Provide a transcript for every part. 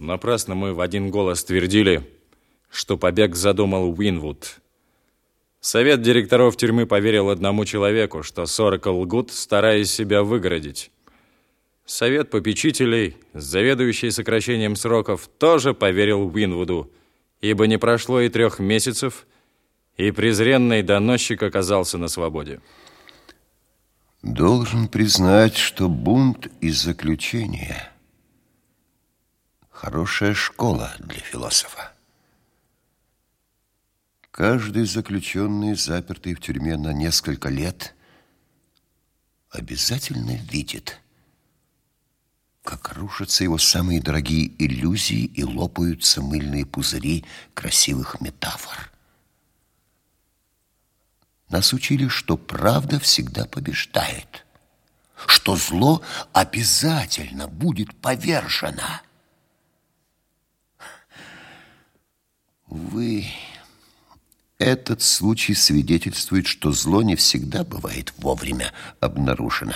Напрасно мы в один голос твердили, что побег задумал Уинвуд. Совет директоров тюрьмы поверил одному человеку, что Сорокол лгут, стараясь себя выгородить. Совет попечителей, заведующий сокращением сроков, тоже поверил Уинвуду, ибо не прошло и трех месяцев, и презренный доносчик оказался на свободе. Должен признать, что бунт из заключения – хорошая школа для философа. Каждый заключенный, запертый в тюрьме на несколько лет, обязательно видит, как рушатся его самые дорогие иллюзии и лопаются мыльные пузыри красивых метафор. Нас учили, что правда всегда побеждает, что зло обязательно будет повержено. Вы... Этот случай свидетельствует, что зло не всегда бывает вовремя обнаружено.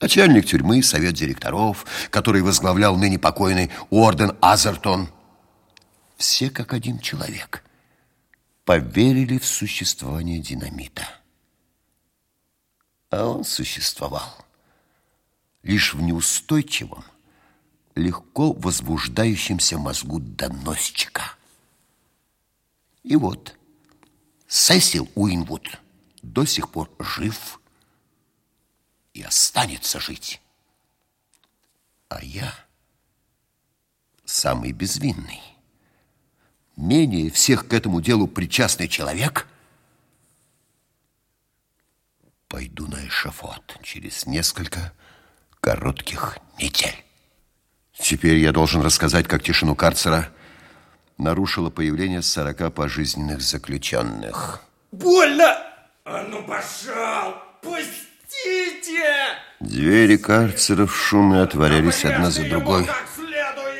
Начальник тюрьмы, совет директоров, который возглавлял ныне покойный Уорден Азертон, все как один человек поверили в существование динамита. А он существовал лишь в неустойчивом, легко возбуждающемся мозгу доносчика – и вот Сесил Уинвуд до сих пор жив и останется жить. А я самый безвинный, менее всех к этому делу причастный человек, пойду на эшафот через несколько коротких недель. Теперь я должен рассказать, как тишину карцера – нарушило появление 40 пожизненных заключенных. Больно! А ну пошел! Пустите! Двери карцеров шумно отворялись одна за другой.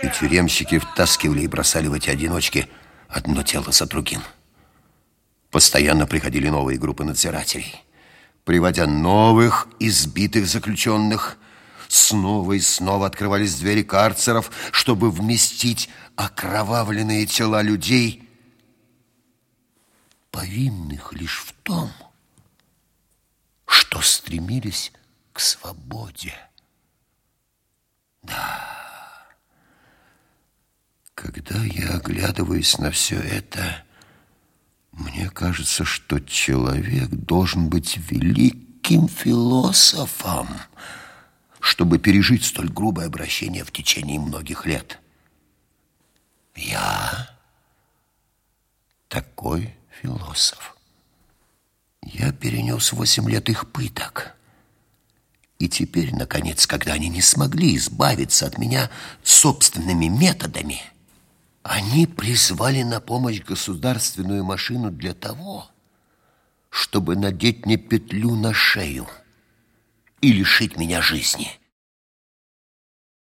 И тюремщики втаскивали и бросали в эти одиночки одно тело за другим. Постоянно приходили новые группы надзирателей, приводя новых избитых заключенных. Снова и снова открывались двери карцеров, чтобы вместить окровавленные тела людей, повинных лишь в том, что стремились к свободе. Да, когда я оглядываюсь на все это, мне кажется, что человек должен быть великим философом, чтобы пережить столь грубое обращение в течение многих лет. Я такой философ. Я перенес восемь лет их пыток. И теперь, наконец, когда они не смогли избавиться от меня собственными методами, они призвали на помощь государственную машину для того, чтобы надеть мне петлю на шею и лишить меня жизни.